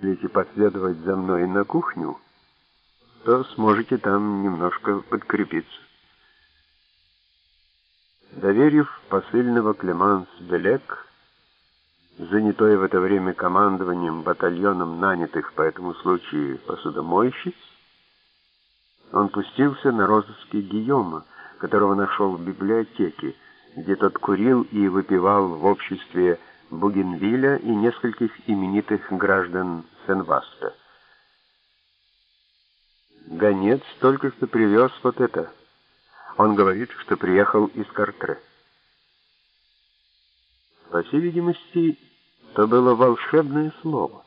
Если последовать за мной на кухню, то сможете там немножко подкрепиться. Доверив посыльного Клеманс Белек, занятой в это время командованием батальоном нанятых по этому случаю посудомойщиц, он пустился на розыски Гийома, которого нашел в библиотеке, где тот курил и выпивал в обществе Бугенвилля и нескольких именитых граждан Сен-Васта. Гонец только что привез вот это. Он говорит, что приехал из Картре. По всей видимости, то было волшебное слово.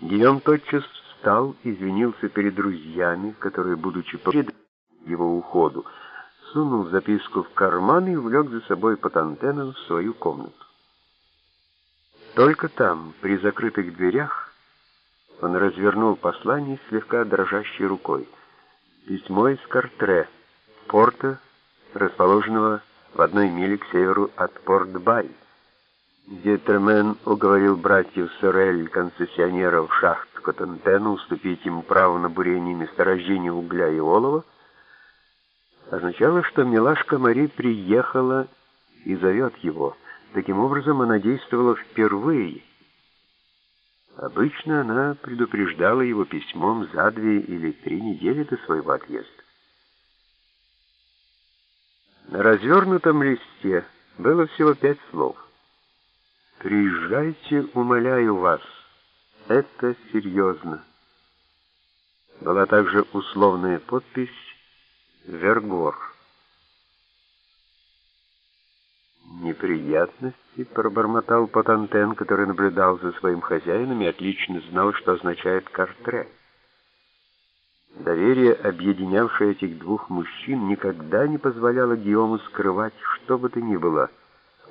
Гийом тотчас встал, извинился перед друзьями, которые, будучи перед его уходу, сунул записку в карман и увлек за собой Патантена в свою комнату. Только там, при закрытых дверях, он развернул послание слегка дрожащей рукой. Письмо из Картре, порта, расположенного в одной миле к северу от Порт-Бай, где Тремен уговорил братьев Сорель, концессионеров шахт Котентена, уступить ему право на бурение месторождения угля и олова, означало, что милашка Мари приехала и зовет его. Таким образом, она действовала впервые. Обычно она предупреждала его письмом за две или три недели до своего отъезда. На развернутом листе было всего пять слов. «Приезжайте, умоляю вас. Это серьезно». Была также условная подпись «Вергор». «Неприятности», — пробормотал Патантен, который наблюдал за своим хозяином и отлично знал, что означает «картре». Доверие, объединявшее этих двух мужчин, никогда не позволяло Гиому скрывать что бы то ни было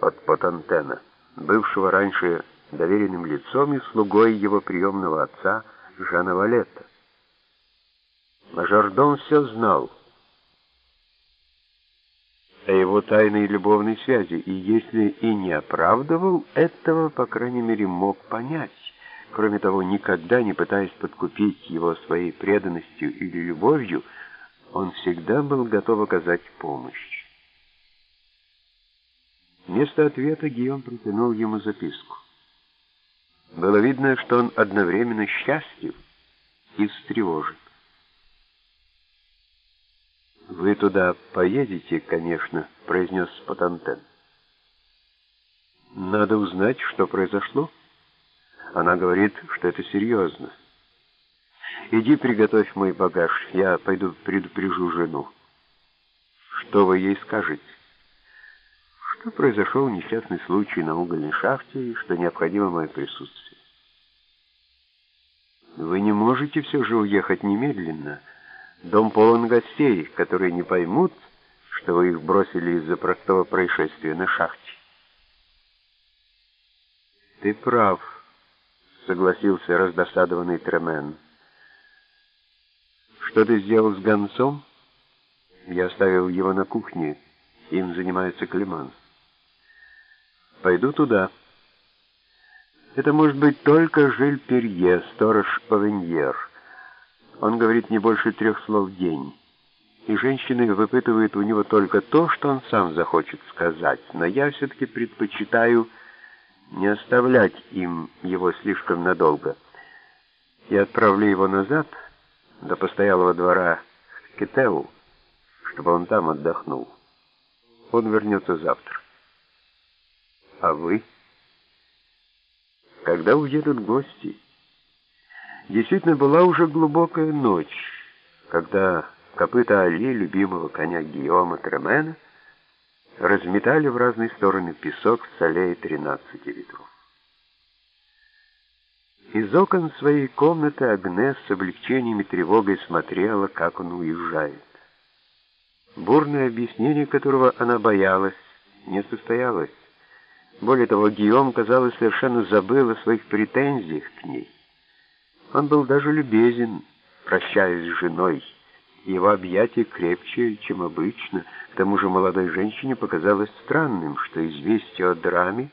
от Патантена, бывшего раньше доверенным лицом и слугой его приемного отца Жана Валета. Мажордом все знал — о его тайной любовной связи, и если и не оправдывал этого, по крайней мере, мог понять. Кроме того, никогда не пытаясь подкупить его своей преданностью или любовью, он всегда был готов оказать помощь. Вместо ответа Гийом протянул ему записку. Было видно, что он одновременно счастлив и встревожен. «Вы туда поедете, конечно», — произнес Патантен. «Надо узнать, что произошло». Она говорит, что это серьезно. «Иди приготовь мой багаж, я пойду предупрежу жену». «Что вы ей скажете?» «Что произошел несчастный случай на угольной шахте и что необходимо мое присутствие». «Вы не можете все же уехать немедленно». Дом полон гостей, которые не поймут, что вы их бросили из-за простого происшествия на шахте. Ты прав, согласился раздосадованный Тремен. Что ты сделал с гонцом? Я оставил его на кухне. Им занимается Климанс. Пойду туда. Это может быть только Жиль Перье, сторож Овеньер. Он говорит не больше трех слов в день. И женщины выпытывают у него только то, что он сам захочет сказать. Но я все-таки предпочитаю не оставлять им его слишком надолго. Я отправлю его назад, до постоялого двора в Китеу, чтобы он там отдохнул. Он вернется завтра. А вы? Когда уедут гости? Действительно, была уже глубокая ночь, когда копыта Али, любимого коня Гийома Тремена, разметали в разные стороны песок в солей тринадцати ветров. Из окон своей комнаты Агнес с облегчением и тревогой смотрела, как он уезжает. Бурное объяснение которого она боялась, не состоялось. Более того, Гийом, казалось, совершенно забыл о своих претензиях к ней. Он был даже любезен, прощаясь с женой. Его объятия крепче, чем обычно. К тому же молодой женщине показалось странным, что известие о драме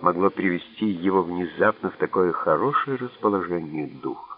могло привести его внезапно в такое хорошее расположение духа.